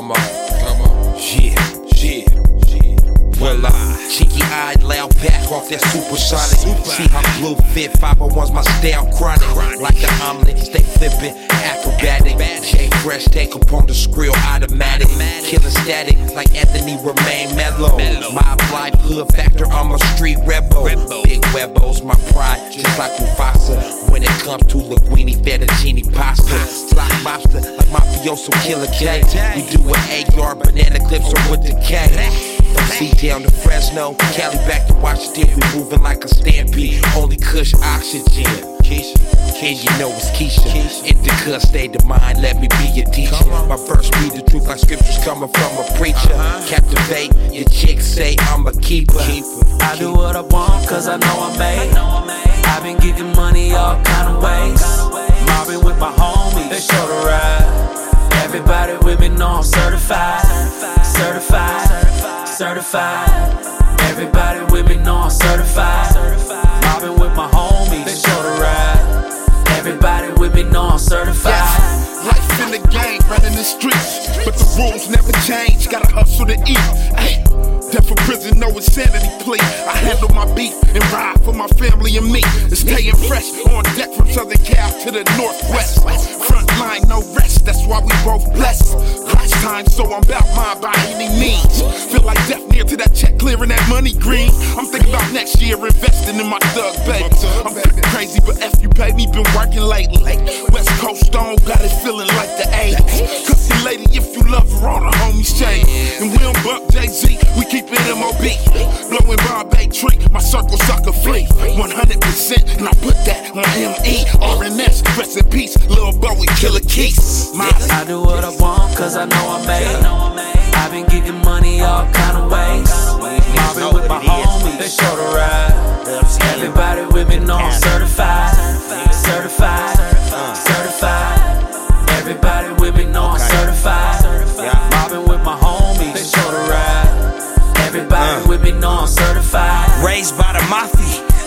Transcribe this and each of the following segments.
Come on, come on. Yeah, yeah, yeah. Well, I cheeky eyed, loud back off that supersonic. See how blue fit, 501's my style chronic. Like the omelet, stay flippin', acrobatic. J fresh, take upon the skrill, automatic. Killing static, like Anthony remain mellow. My life hood factor, I'm a street rebel. Big webos, my pride, just like Mufasa. When it comes to linguine, fettuccine pasta. Block mobster, like mafioso killer K. We do an AR, banana clips, or with the K. From C down to Fresno, Cali back to Washington, we moving like a stampede. Only Kush oxygen. Keisha, and you know it's Keisha. The good state of mind, let me be your teacher. My verse be the truth, my scriptures coming from a preacher. Uh-huh. Captivate your chicks, say I'm a keeper. I do what I want, cause I know I'm made. I've been getting money all kind of ways. Mobbing with my homies, they show the ride. Everybody with me know I'm certified. Certified, certified. Everybody with me know I'm certified. Mobbing with my homies, they show the never change, gotta hustle to eat. Hey, death from prison, no insanity plea. I handle my beef and ride for my family and me. And staying fresh on deck from Southern Cal to the Northwest. Front line, no rest, that's why we both blessed. Last time, so I'm about mine by any means. Feel like death near to that check, clearing that money green. I'm thinking about next year, investing in my thug baby. I'm crazy, but F you pay me, been working lately. West Coast Stone got it feeling like the 80s. Cookie lady, if you love her, on the homies chain. And we don't buck Jay Z, we keep it MOB. Blowing Bombay tree, my circle sucker fleet. 100%, and I put that on ME. RNS, rest in peace, Lil Bowie, Killer Keys. My I do what I want, cause I know I'm made. I've been getting money all kind of ways. Mobbing with my homies, they show the ride. Everybody with me know I'm certified. Certified,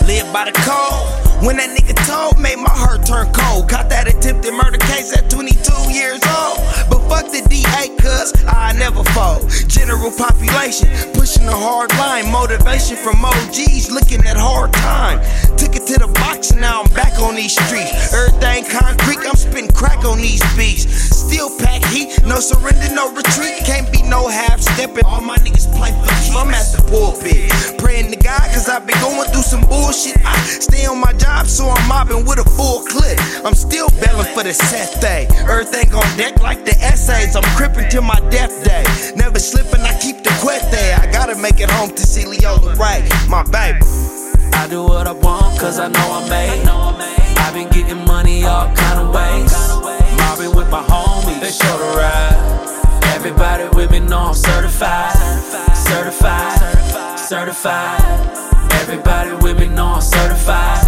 live by the code. When that nigga told, made my heart turn cold. Caught that attempted murder case at 22 years old. But fuck the DA, cuz I never fold. General population, pushing a hard line. Motivation from OGs, looking at hard time. Took it to the box and now I'm back on these streets. Everything concrete, I'm spitting crack on these beats. Still pack heat, no surrender, no retreat. Can't be no half stepping. All my niggas play for keeps. I'm at the pulpit, praying to God, cause I've been going through some bullshit. I stay on my job, so I'm mobbing with a full clip. I'm still belling for the set day. Earth ain't on deck like the essays. I'm crippin' till my death day. Never slipping, I keep the quet there. I gotta make it home to see Leola right, my baby. I do what I want, cause I know I'm made. I've been getting money all kind of ways. Mobbing with my homies, they show the ride. Everybody with me know I'm certified, certified, certified. Everybody with me know I'm certified.